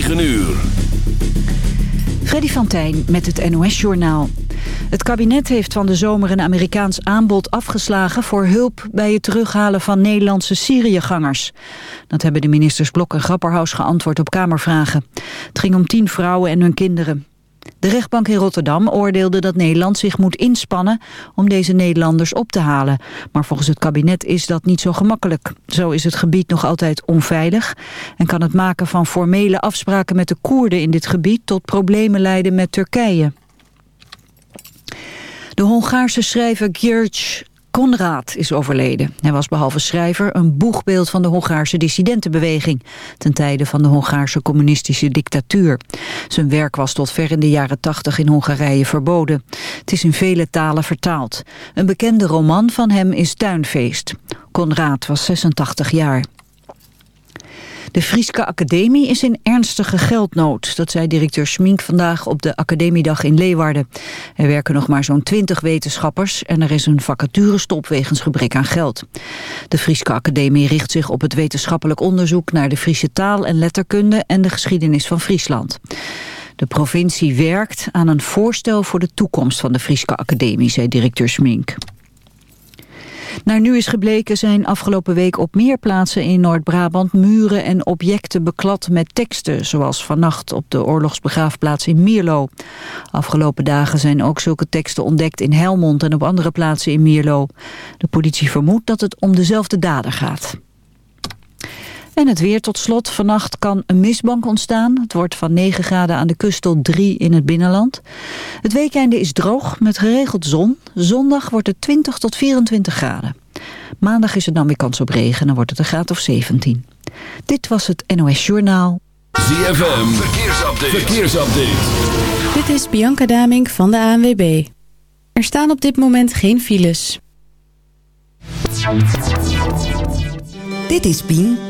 9 uur. Freddy van Tijn met het NOS-journaal. Het kabinet heeft van de zomer een Amerikaans aanbod afgeslagen... voor hulp bij het terughalen van Nederlandse Syriëgangers. Dat hebben de ministers Blok en Grapperhaus geantwoord op Kamervragen. Het ging om tien vrouwen en hun kinderen. De rechtbank in Rotterdam oordeelde dat Nederland zich moet inspannen om deze Nederlanders op te halen. Maar volgens het kabinet is dat niet zo gemakkelijk. Zo is het gebied nog altijd onveilig en kan het maken van formele afspraken met de Koerden in dit gebied tot problemen leiden met Turkije. De Hongaarse schrijver György Konrad is overleden. Hij was behalve schrijver een boegbeeld van de Hongaarse dissidentenbeweging... ten tijde van de Hongaarse communistische dictatuur. Zijn werk was tot ver in de jaren tachtig in Hongarije verboden. Het is in vele talen vertaald. Een bekende roman van hem is Tuinfeest. Konrad was 86 jaar. De Frieske Academie is in ernstige geldnood. Dat zei directeur Schmink vandaag op de Academiedag in Leeuwarden. Er werken nog maar zo'n twintig wetenschappers... en er is een vacaturestop wegens gebrek aan geld. De Frieske Academie richt zich op het wetenschappelijk onderzoek... naar de Friese taal en letterkunde en de geschiedenis van Friesland. De provincie werkt aan een voorstel voor de toekomst van de Frieske Academie... zei directeur Schmink. Naar nu is gebleken zijn afgelopen week op meer plaatsen in Noord-Brabant muren en objecten beklad met teksten, zoals vannacht op de oorlogsbegraafplaats in Mierlo. Afgelopen dagen zijn ook zulke teksten ontdekt in Helmond en op andere plaatsen in Mierlo. De politie vermoedt dat het om dezelfde dader gaat. En het weer tot slot. Vannacht kan een mistbank ontstaan. Het wordt van 9 graden aan de kust tot 3 in het binnenland. Het weekende is droog met geregeld zon. Zondag wordt het 20 tot 24 graden. Maandag is er dan weer kans op regen en dan wordt het een graad of 17. Dit was het NOS Journaal. ZFM, verkeersupdate. verkeersupdate. Dit is Bianca Damink van de ANWB. Er staan op dit moment geen files. Dit is Pien.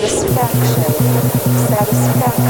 Satisfaction. Satisfaction.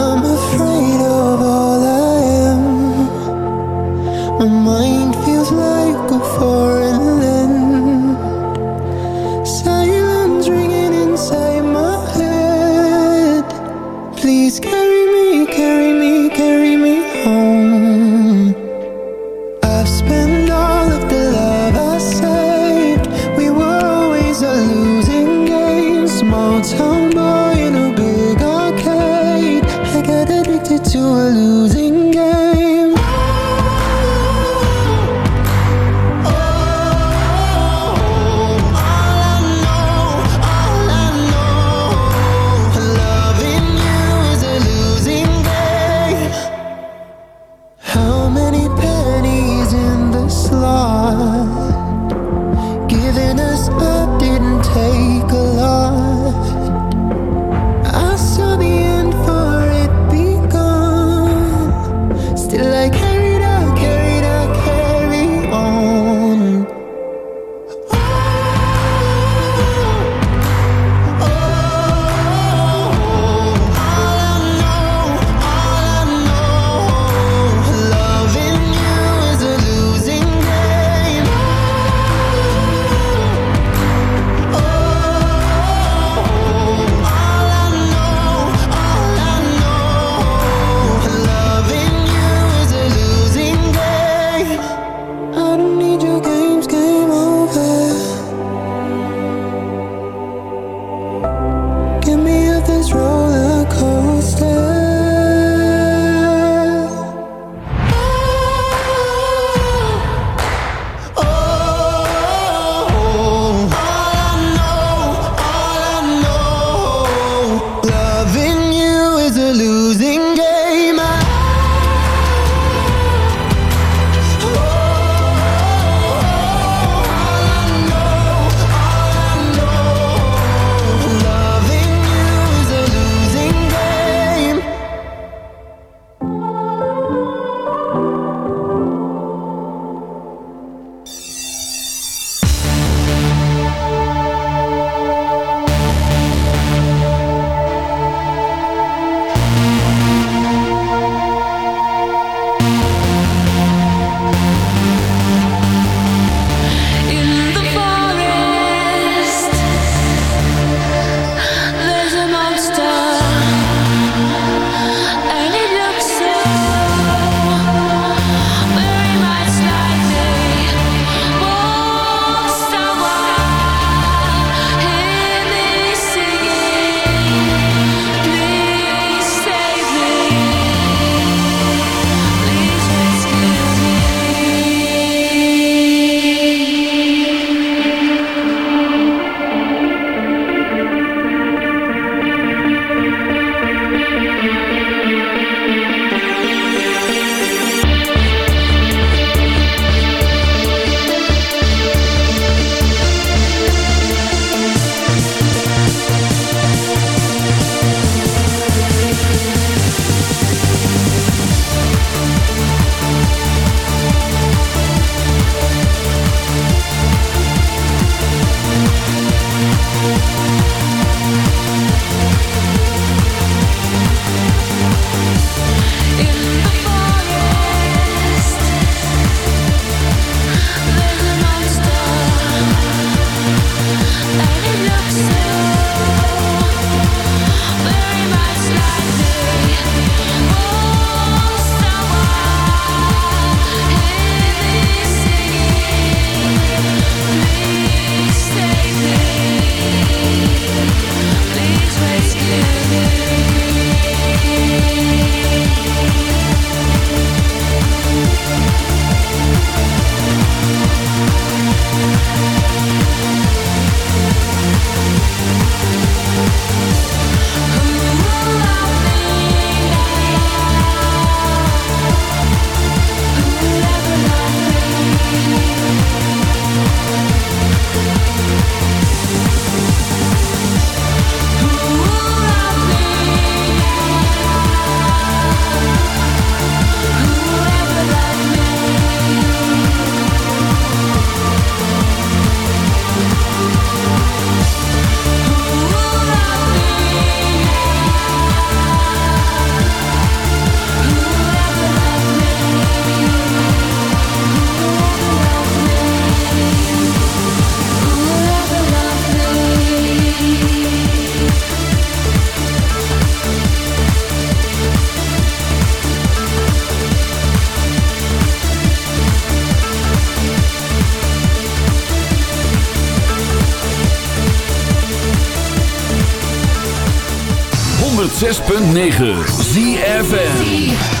106.9 ZFN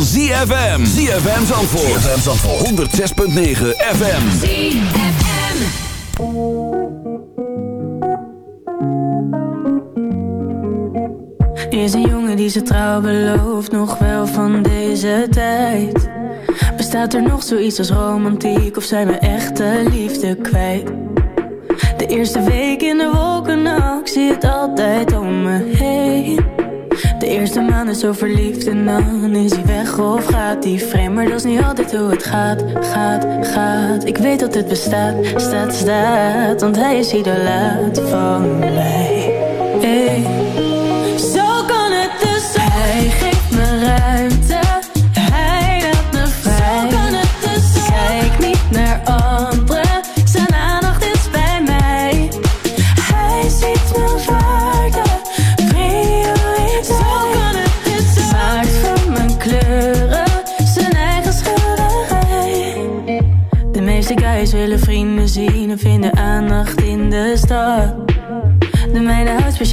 Van ZFM. ZFM Zandvoort. ZFM Zandvoort. 106.9 FM. ZFM. Is een jongen die zijn trouw belooft, nog wel van deze tijd. Bestaat er nog zoiets als romantiek of zijn we echte liefde kwijt? De eerste week in de wolken, nou, ik zie het altijd om me heen. Eerste maand is zo verliefd en dan is hij weg of gaat hij vreemd. Maar dat is niet altijd hoe het gaat, gaat, gaat. Ik weet dat het bestaat, staat, staat, want hij is idolaat van mij. Hey.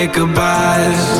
say goodbyes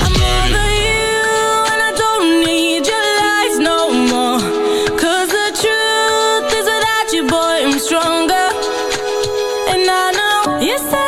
I'm you and I don't need your lies no the truth is without you, boy, I'm stronger. And I know you said.